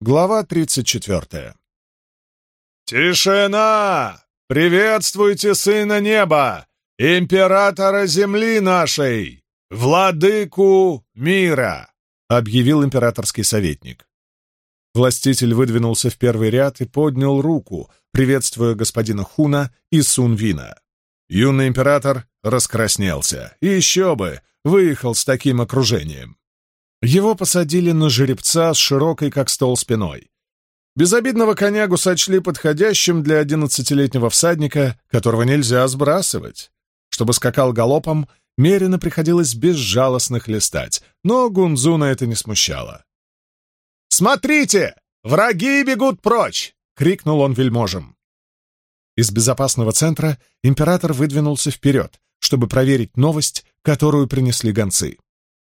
Глава 34. «Тишина! Приветствуйте Сына Неба, Императора Земли нашей, Владыку мира!» — объявил императорский советник. Властитель выдвинулся в первый ряд и поднял руку, приветствуя господина Хуна и Сунвина. Юный император раскраснелся. И еще бы, выехал с таким окружением. Его посадили на жеребца с широкой, как стол, спиной. Безобидного конягу сочли подходящим для одиннадцатилетнего всадника, которого нельзя сбрасывать. Чтобы скакал галопом, Мерина приходилось безжалостно хлестать, но Гунзуна это не смущало. «Смотрите! Враги бегут прочь!» — крикнул он вельможам. Из безопасного центра император выдвинулся вперед, чтобы проверить новость, которую принесли гонцы.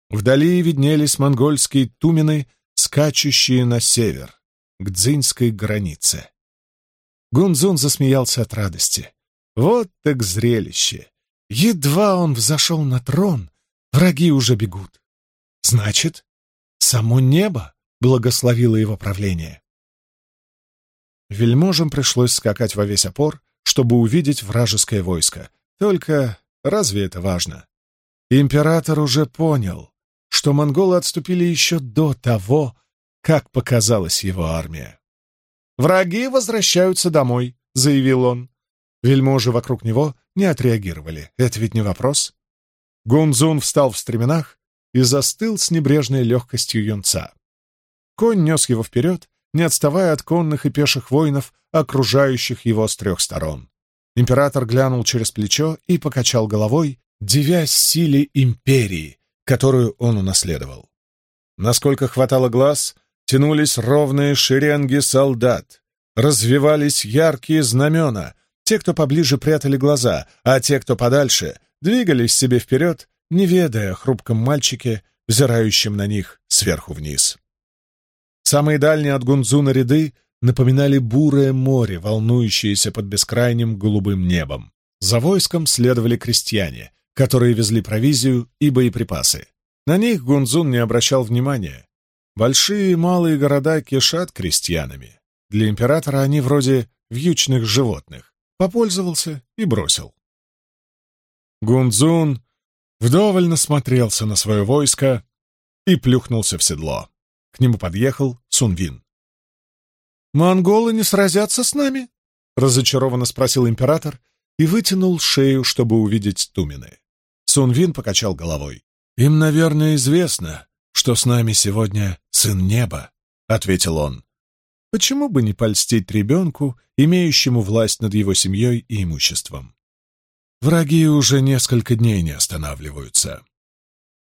Вдали виднелись монгольские тумены, скачущие на север, к дзиньской границе. Гунзун засмеялся от радости. Вот так зрелище! Едва он взошел на трон, враги уже бегут. Значит, само небо благословило его правление. Вельможам пришлось скакать во весь опор, чтобы увидеть вражеское войско. Только разве это важно? Император уже понял, что монголы отступили еще до того, как показалась его армия. «Враги возвращаются домой», — заявил он. Вельможи вокруг него не отреагировали. Это ведь не вопрос. Гунзун встал в стременах и застыл с небрежной легкостью юнца. Конь нес его вперед, не отставая от конных и пеших воинов, окружающих его с трех сторон. Император глянул через плечо и покачал головой, дивясь силе империи, которую он унаследовал. Насколько хватало глаз, тянулись ровные шеренги солдат, развивались яркие знамена, те, кто поближе прятали глаза, а те, кто подальше, двигались себе вперед, не ведая о хрупком мальчике, взирающем на них сверху вниз. Самые дальние от Гунзуна ряды напоминали бурое море, волнующееся под бескрайним голубым небом. За войском следовали крестьяне, которые везли провизию и боеприпасы. На них Гунзун не обращал внимания. Большие и малые города кишат крестьянами. Для императора они вроде вьючных животных. Попользовался и бросил. Гунзун вдоволь насмотрелся на свое войско и плюхнулся в седло. К нему подъехал Сунвин. «Монголы не сразятся с нами?» — разочарованно спросил император и вытянул шею, чтобы увидеть Тумины. Сунвин покачал головой. «Им, наверное, известно, что с нами сегодня сын неба», — ответил он. «Почему бы не польстить ребенку, имеющему власть над его семьей и имуществом? Враги уже несколько дней не останавливаются».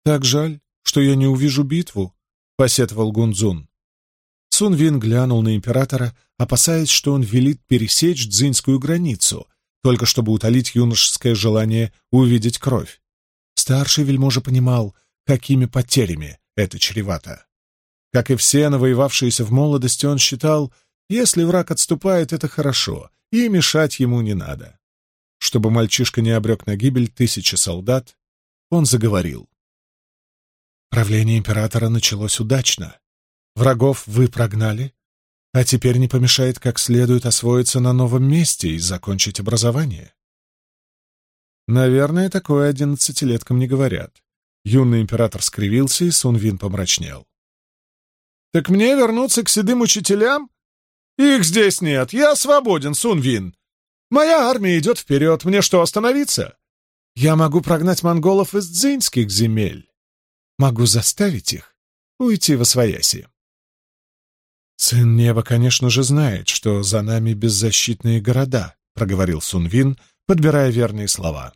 «Так жаль, что я не увижу битву», — посетовал Гунзун. Сунвин глянул на императора, опасаясь, что он велит пересечь дзиньскую границу, только чтобы утолить юношеское желание увидеть кровь. Старший вельможа понимал, какими потерями это чревато. Как и все навоевавшиеся в молодости, он считал, если враг отступает, это хорошо, и мешать ему не надо. Чтобы мальчишка не обрек на гибель тысячи солдат, он заговорил. Правление императора началось удачно. Врагов вы прогнали, а теперь не помешает как следует освоиться на новом месте и закончить образование. Наверное, такое одиннадцатилеткам не говорят. Юный император скривился, и Сунвин помрачнел. «Так мне вернуться к седым учителям? Их здесь нет, я свободен, Сунвин. Моя армия идет вперед, мне что, остановиться? Я могу прогнать монголов из дзиньских земель. Могу заставить их уйти во свояси». «Сын неба, конечно же, знает, что за нами беззащитные города», — проговорил Сунвин, — подбирая верные слова.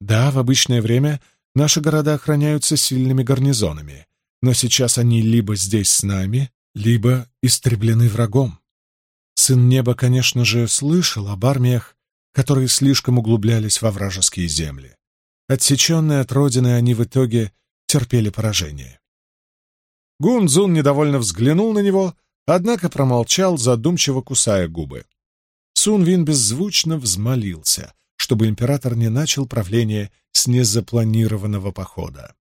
Да, в обычное время наши города охраняются сильными гарнизонами, но сейчас они либо здесь с нами, либо истреблены врагом. Сын неба, конечно же, слышал об армиях, которые слишком углублялись во вражеские земли. Отсеченные от родины, они в итоге терпели поражение. Гунзун недовольно взглянул на него, однако промолчал, задумчиво кусая губы. Сунвин беззвучно взмолился, чтобы император не начал правление с незапланированного похода.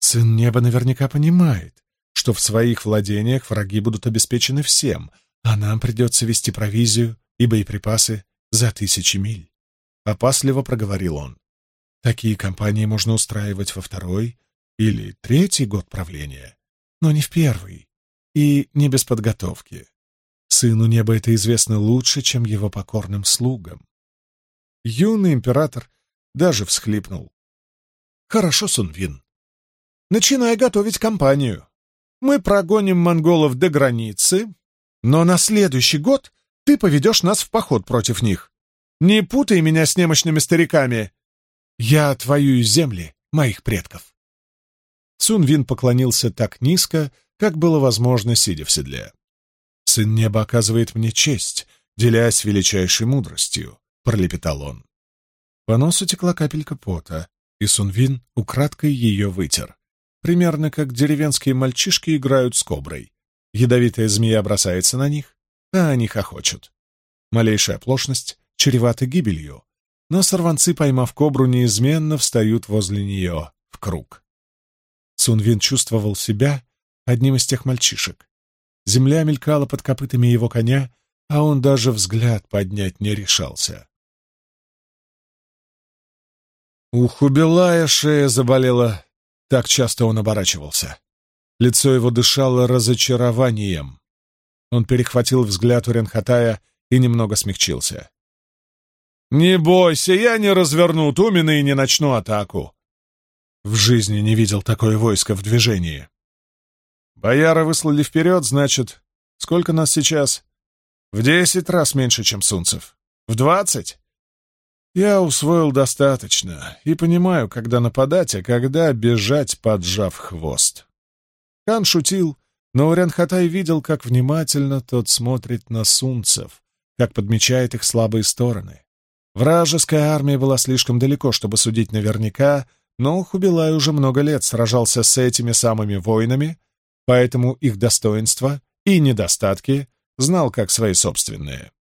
Сын неба наверняка понимает, что в своих владениях враги будут обеспечены всем, а нам придется вести провизию и боеприпасы за тысячи миль. Опасливо проговорил он. Такие кампании можно устраивать во второй или третий год правления, но не в первый и не без подготовки. Сыну неба это известно лучше, чем его покорным слугам. Юный император даже всхлипнул. «Хорошо, Сунвин. Начинай готовить кампанию. Мы прогоним монголов до границы, но на следующий год ты поведешь нас в поход против них. Не путай меня с немощными стариками. Я отвоюю земли моих предков». Сунвин поклонился так низко, как было возможно, сидя в седле. «Сын неба оказывает мне честь, делясь величайшей мудростью», — пролепетал он. По носу текла капелька пота, и Сунвин украдкой ее вытер. Примерно как деревенские мальчишки играют с коброй. Ядовитая змея бросается на них, а они хохочут. Малейшая оплошность чревата гибелью, но сорванцы, поймав кобру, неизменно встают возле нее в круг. Сунвин чувствовал себя одним из тех мальчишек. Земля мелькала под копытами его коня, а он даже взгляд поднять не решался. У Хубилая шея заболела, так часто он оборачивался. Лицо его дышало разочарованием. Он перехватил взгляд у Ренхатая и немного смягчился. «Не бойся, я не разверну Тумина и не начну атаку». В жизни не видел такое войско в движении. Бояра выслали вперед, значит, сколько нас сейчас? В десять раз меньше, чем Сунцев. В двадцать? Я усвоил достаточно и понимаю, когда нападать, а когда бежать, поджав хвост. Хан шутил, но Урянхатай видел, как внимательно тот смотрит на сунцев, как подмечает их слабые стороны. Вражеская армия была слишком далеко, чтобы судить наверняка, но Хубилай уже много лет сражался с этими самыми воинами, поэтому их достоинства и недостатки знал как свои собственные.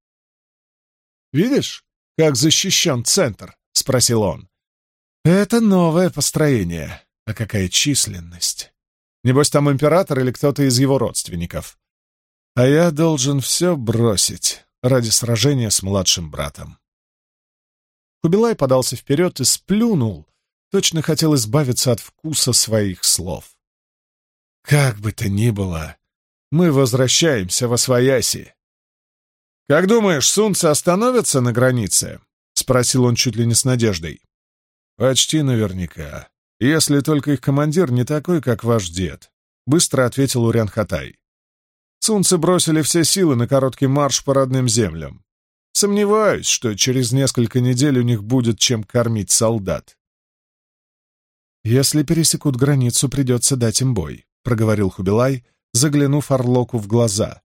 «Видишь, как защищен центр?» — спросил он. «Это новое построение. А какая численность? Небось, там император или кто-то из его родственников. А я должен все бросить ради сражения с младшим братом». Кубилай подался вперед и сплюнул, точно хотел избавиться от вкуса своих слов. «Как бы то ни было, мы возвращаемся во Свояси. «Как думаешь, сунцы остановятся на границе?» — спросил он чуть ли не с надеждой. «Почти наверняка, если только их командир не такой, как ваш дед», — быстро ответил Урян Хатай. Сунцы бросили все силы на короткий марш по родным землям. Сомневаюсь, что через несколько недель у них будет чем кормить солдат. «Если пересекут границу, придется дать им бой», — проговорил Хубилай, заглянув Орлоку в глаза,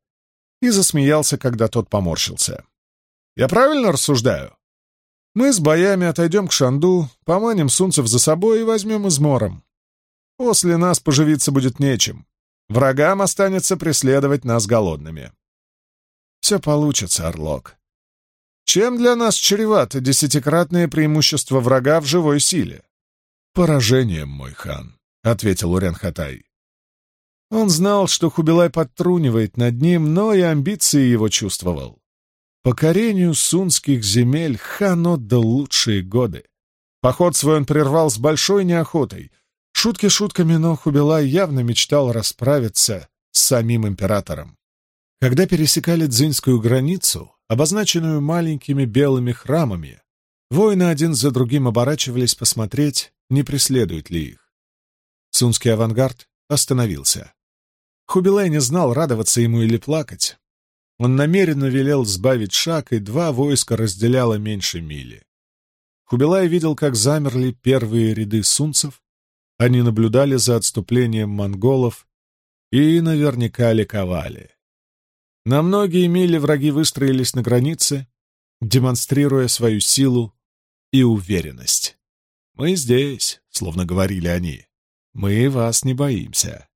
и засмеялся, когда тот поморщился. «Я правильно рассуждаю? Мы с боями отойдем к Шанду, поманим сунцев за собой и возьмем измором. После нас поживиться будет нечем. Врагам останется преследовать нас голодными». «Все получится, Орлок. Чем для нас чревато десятикратное преимущество врага в живой силе?» «Поражением, мой хан», — ответил Урен-Хатай. Он знал, что Хубилай подтрунивает над ним, но и амбиции его чувствовал. Покорению сунских земель хан отдал лучшие годы. Поход свой он прервал с большой неохотой. Шутки шутками, но Хубилай явно мечтал расправиться с самим императором. Когда пересекали дзиньскую границу, обозначенную маленькими белыми храмами, воины один за другим оборачивались посмотреть, не преследует ли их. Сунский авангард остановился. Хубилай не знал, радоваться ему или плакать. Он намеренно велел сбавить шаг, и два войска разделяло меньше мили. Хубилай видел, как замерли первые ряды сунцев, они наблюдали за отступлением монголов и наверняка ликовали. На многие мили враги выстроились на границе, демонстрируя свою силу и уверенность. «Мы здесь», — словно говорили они, — «мы вас не боимся».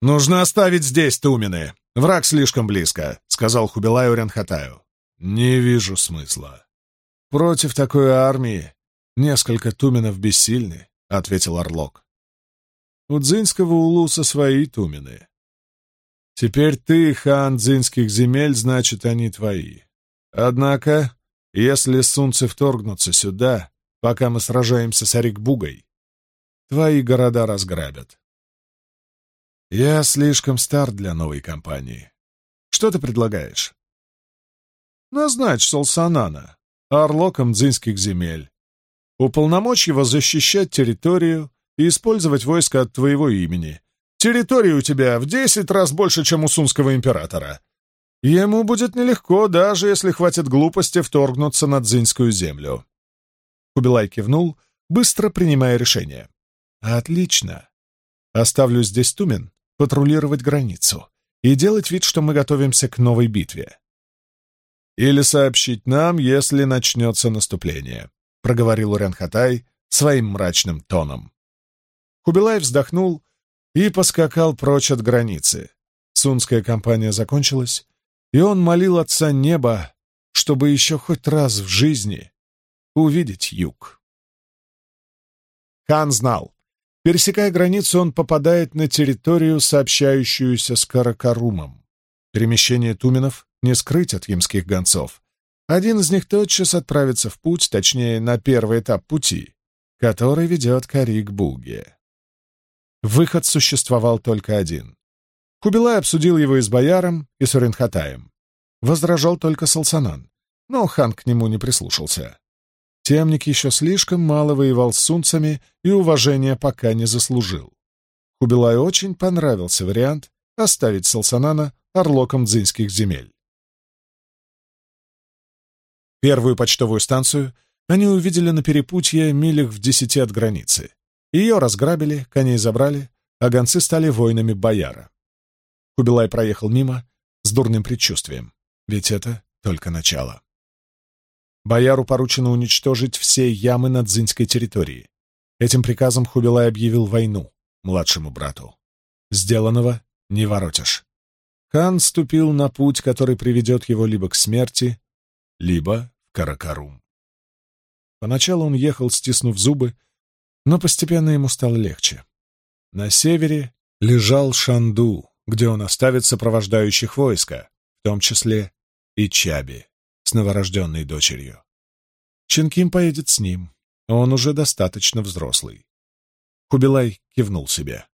«Нужно оставить здесь Тумины. Враг слишком близко», — сказал Хубилай Урянхатаю. «Не вижу смысла. Против такой армии несколько Туминов бессильны», — ответил Орлок. У дзинского улуса свои тумены. Теперь ты хан дзинских земель, значит, они твои. Однако, если сунцы вторгнутся сюда, пока мы сражаемся с Арикбугой, твои города разграбят. Я слишком стар для новой кампании. Что ты предлагаешь? Назначь Солсанана, орлоком дзинских земель. Уполномочь его защищать территорию и использовать войско от твоего имени. Территории у тебя в десять раз больше, чем у сунского императора. Ему будет нелегко, даже если хватит глупости вторгнуться на дзинскую землю. Кубилай кивнул, быстро принимая решение. «Отлично. Оставлю здесь Тумен патрулировать границу и делать вид, что мы готовимся к новой битве. Или сообщить нам, если начнется наступление», — проговорил Уренхатай своим мрачным тоном. Кубилай вздохнул и поскакал прочь от границы. Сунская кампания закончилась, и он молил Отца Неба, чтобы еще хоть раз в жизни увидеть юг. Хан знал, пересекая границу, он попадает на территорию, сообщающуюся с Каракарумом. Перемещение туменов не скрыть от ямских гонцов. Один из них тотчас отправится в путь, точнее, на первый этап пути, который ведет к Арик-Буге. Выход существовал только один. Кубилай обсудил его и с бояром, и с Уренхатаем. Возражал только Салсанан, но хан к нему не прислушался. Темник еще слишком мало воевал с сунцами и уважения пока не заслужил. Кубилаю очень понравился вариант оставить Салсанана орлоком дзинских земель. Первую почтовую станцию они увидели на перепутье милях в десяти от границы. Ее разграбили, коней забрали, а гонцы стали воинами бояра. Кубилай проехал мимо с дурным предчувствием, ведь это только начало. Бояру поручено уничтожить все ямы на дзинской территории. Этим приказом Хубилай объявил войну младшему брату. Сделанного не воротишь. Хан ступил на путь, который приведет его либо к смерти, либо в Каракарум. Поначалу он ехал, стиснув зубы, но постепенно ему стало легче. На севере лежал Шанду, где он оставит сопровождающих войска, в том числе и Чаби с новорожденной дочерью. Чинким поедет с ним, он уже достаточно взрослый. Хубилай кивнул себе.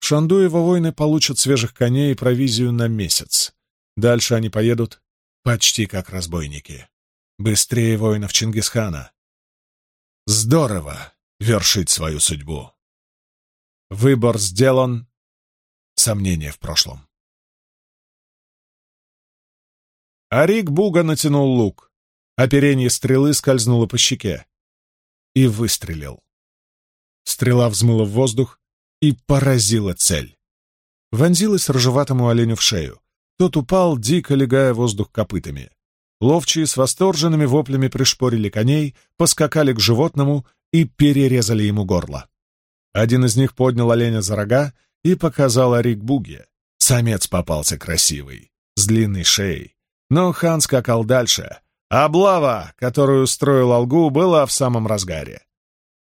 В Шанду его воины получат свежих коней и провизию на месяц. Дальше они поедут почти как разбойники. Быстрее воинов Чингисхана. Здорово вершить свою судьбу. Выбор сделан, сомнения в прошлом. Арик Буга натянул лук. Оперение стрелы скользнуло по щеке. И выстрелил. Стрела взмыла в воздух и поразила цель. Вонзилась рыжеватому оленю в шею. Тот упал, дико легая воздух копытами. Ловчие с восторженными воплями пришпорили коней, поскакали к животному и перерезали ему горло. Один из них поднял оленя за рога и показал Арик Буге. Самец попался красивый, с длинной шеей. Но хан скакал дальше. Облава, которую устроил Алгу, была в самом разгаре.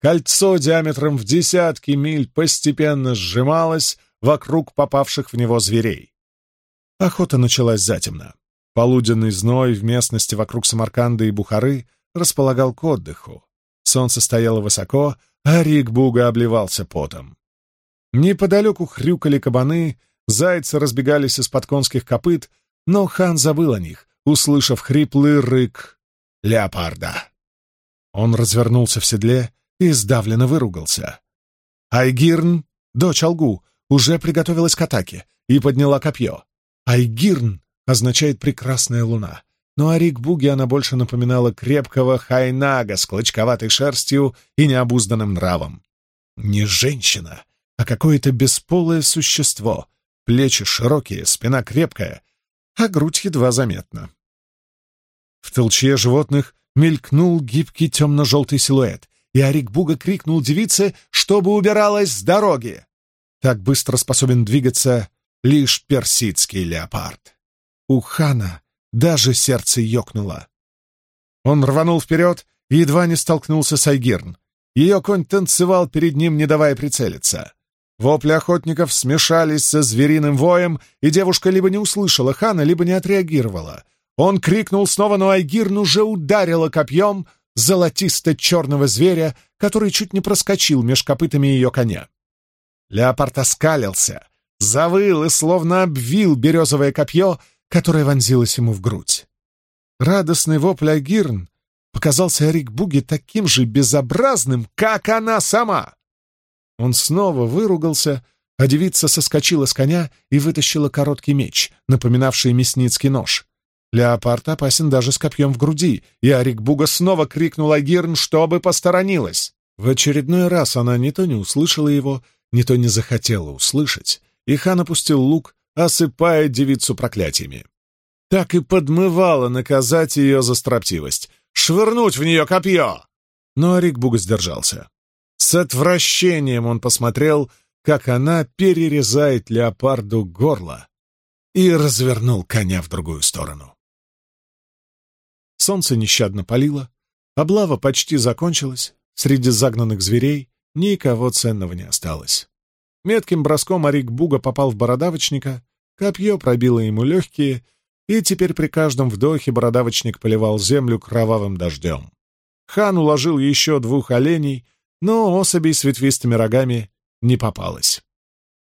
Кольцо диаметром в десятки миль постепенно сжималось вокруг попавших в него зверей. Охота началась затемно. Полуденный зной в местности вокруг Самарканда и Бухары располагал к отдыху. Солнце стояло высоко, а Рикбуга обливался потом. Неподалеку хрюкали кабаны, зайцы разбегались из-под конских копыт, но хан забыл о них, услышав хриплый рык леопарда. Он развернулся в седле и сдавленно выругался. Айгирн, дочь Алгу, уже приготовилась к атаке и подняла копье. Айгирн означает «прекрасная луна», но Арик Буги она больше напоминала крепкого хайнага с клочковатой шерстью и необузданным нравом. Не женщина, а какое-то бесполое существо, плечи широкие, спина крепкая, а грудь едва заметна. В толчье животных мелькнул гибкий темно-желтый силуэт, и Арик Буга крикнул девице, чтобы убиралась с дороги. Так быстро способен двигаться лишь персидский леопард. У хана даже сердце ёкнуло. Он рванул вперед и едва не столкнулся с Айгирн. Ее конь танцевал перед ним, не давая прицелиться. Вопли охотников смешались со звериным воем, и девушка либо не услышала хана, либо не отреагировала. Он крикнул снова, но Айгирн уже ударила копьем золотисто-черного зверя, который чуть не проскочил меж копытами ее коня. Леопард оскалился, завыл и словно обвил березовое копье, которое вонзилось ему в грудь. Радостный вопль Айгирн показался Эрик Буги таким же безобразным, как она сама. Он снова выругался, а девица соскочила с коня и вытащила короткий меч, напоминавший мясницкий нож. Леопард опасен даже с копьем в груди, и Арик Буга снова крикнул Агирн, чтобы посторонилась. В очередной раз она не то не услышала его, не то не захотела услышать, и хан опустил лук, осыпая девицу проклятиями. Так и подмывало наказать ее за строптивость, швырнуть в нее копье. Но Арик Буга сдержался. С отвращением он посмотрел, как она перерезает леопарду горло, и развернул коня в другую сторону. Солнце нещадно палило, облава почти закончилась, среди загнанных зверей никого ценного не осталось. Метким броском Арик Буга попал в бородавочника, копье пробило ему легкие, и теперь при каждом вдохе бородавочник поливал землю кровавым дождем. Хан уложил еще двух оленей но особей с ветвистыми рогами не попалось.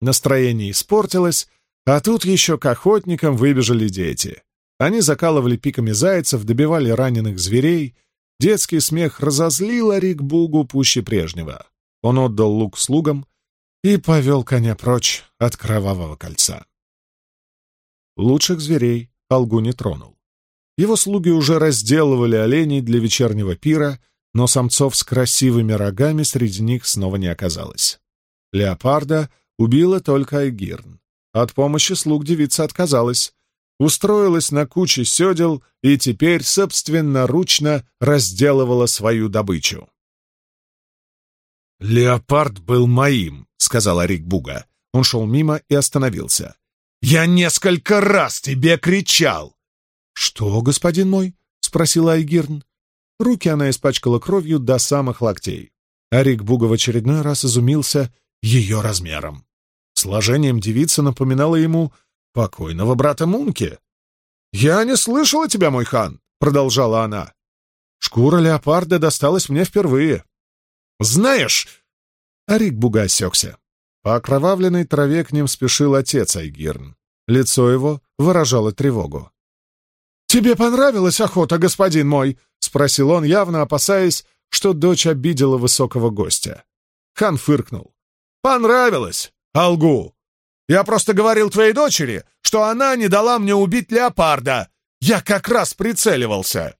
Настроение испортилось, а тут еще к охотникам выбежали дети. Они закалывали пиками зайцев, добивали раненых зверей. Детский смех разозлил Арик Бугу пуще прежнего. Он отдал лук слугам и повел коня прочь от кровавого кольца. Лучших зверей Алгу не тронул. Его слуги уже разделывали оленей для вечернего пира — но самцов с красивыми рогами среди них снова не оказалось. Леопарда убила только Айгирн. От помощи слуг девица отказалась, устроилась на куче седел и теперь собственноручно разделывала свою добычу. «Леопард был моим», — сказал Арик Буга. Он шел мимо и остановился. «Я несколько раз тебе кричал!» «Что, господин мой?» — спросила Айгирн. Руки она испачкала кровью до самых локтей. Арик Буга в очередной раз изумился ее размером. Сложением девица напоминала ему покойного брата Мунки. «Я не слышала тебя, мой хан!» — продолжала она. «Шкура леопарда досталась мне впервые». «Знаешь...» Арик Буга осекся. По окровавленной траве к ним спешил отец Айгирн. Лицо его выражало тревогу. «Тебе понравилась охота, господин мой?» — спросил он, явно опасаясь, что дочь обидела высокого гостя. Хан фыркнул. «Понравилось, Алгу! Я просто говорил твоей дочери, что она не дала мне убить леопарда. Я как раз прицеливался!»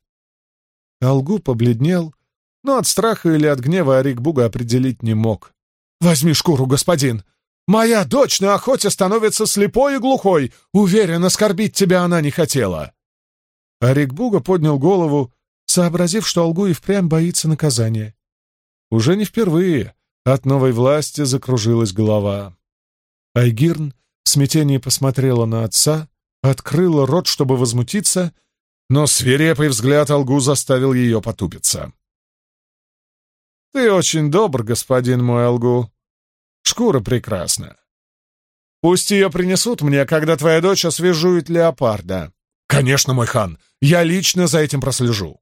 Алгу побледнел, но от страха или от гнева Арикбуга определить не мог. «Возьми шкуру, господин! Моя дочь на охоте становится слепой и глухой! Уверен, оскорбить тебя она не хотела!» А Рикбуга поднял голову, сообразив, что Алгу и впрямь боится наказания. Уже не впервые от новой власти закружилась голова. Айгирн в смятении посмотрела на отца, открыла рот, чтобы возмутиться, но свирепый взгляд Алгу заставил ее потупиться. «Ты очень добр, господин мой Алгу. Шкура прекрасна. Пусть ее принесут мне, когда твоя дочь освежует леопарда. «Конечно, мой хан, я лично за этим прослежу».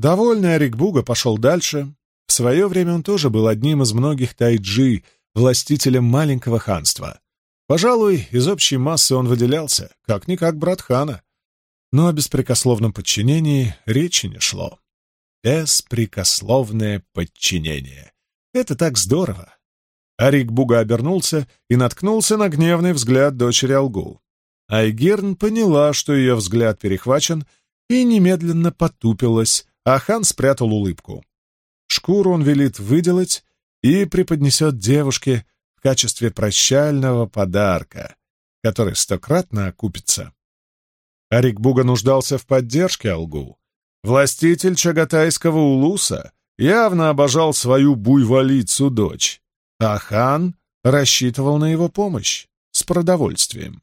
Довольный Арикбуга пошел дальше. В свое время он тоже был одним из многих тайджи, властителем маленького ханства. Пожалуй, из общей массы он выделялся, как-никак брат хана. Но о беспрекословном подчинении речи не шло. Беспрекословное подчинение. Это так здорово. Арик Буга обернулся и наткнулся на гневный взгляд дочери Алгу. Айгерн поняла, что ее взгляд перехвачен, и немедленно потупилась, а хан спрятал улыбку. Шкуру он велит выделать и преподнесет девушке в качестве прощального подарка, который стократно окупится. Арик Буга нуждался в поддержке Алгу. Властитель Чагатайского улуса явно обожал свою буйволицу дочь, а хан рассчитывал на его помощь с продовольствием.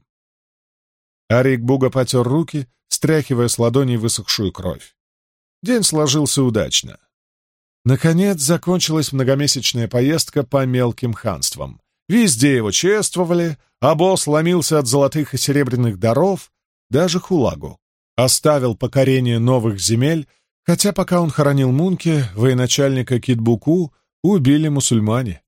Арик Буга потер руки, стряхивая с ладоней высохшую кровь. День сложился удачно. Наконец закончилась многомесячная поездка по мелким ханствам, Везде его чествовали, а босс ломился от золотых и серебряных даров, даже Хулагу. Оставил покорение новых земель, хотя пока он хоронил Мунки, военачальника Китбуку убили мусульмане.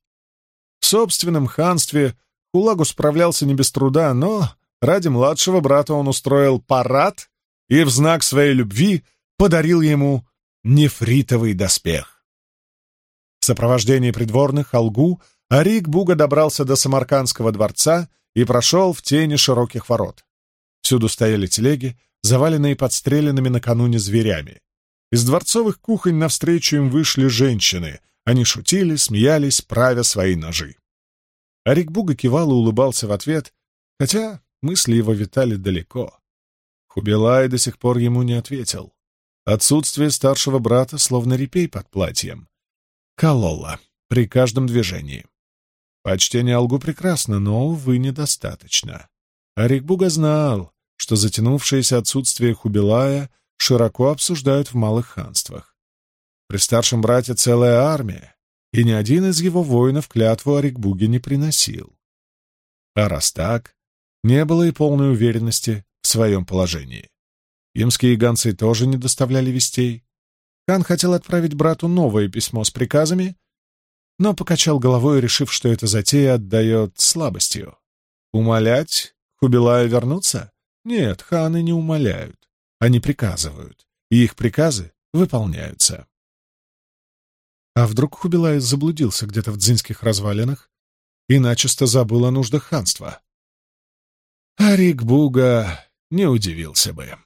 В собственном ханстве Хулагу справлялся не без труда, но ради младшего брата он устроил парад и в знак своей любви подарил ему нефритовый доспех. В сопровождении придворных Алгу Арик Буга добрался до Самаркандского дворца и прошел в тени широких ворот. Всюду стояли телеги, заваленные подстреленными накануне зверями. Из дворцовых кухонь навстречу им вышли женщины. Они шутили, смеялись, правя свои ножи. Арик Буга кивал и улыбался в ответ, хотя мысли его витали далеко. Хубилай до сих пор ему не ответил. Отсутствие старшего брата словно репей под платьем. Кололо при каждом движении. Почтение Алгу прекрасно, но, увы, недостаточно. Арикбуга знал, что затянувшееся отсутствие Хубилая широко обсуждают в малых ханствах. При старшем брате целая армия, и ни один из его воинов клятву Арикбуге не приносил. А раз так, не было и полной уверенности в своем положении. Имские гонцы тоже не доставляли вестей. Хан хотел отправить брату новое письмо с приказами, но покачал головой, решив, что эта затея отдает слабостью. Умолять Хубилая вернуться? Нет, ханы не умоляют. Они приказывают, и их приказы выполняются. А вдруг Хубилай заблудился где-то в дзинских развалинах и начисто забыл о нуждах ханства? Арик Буга не удивился бы.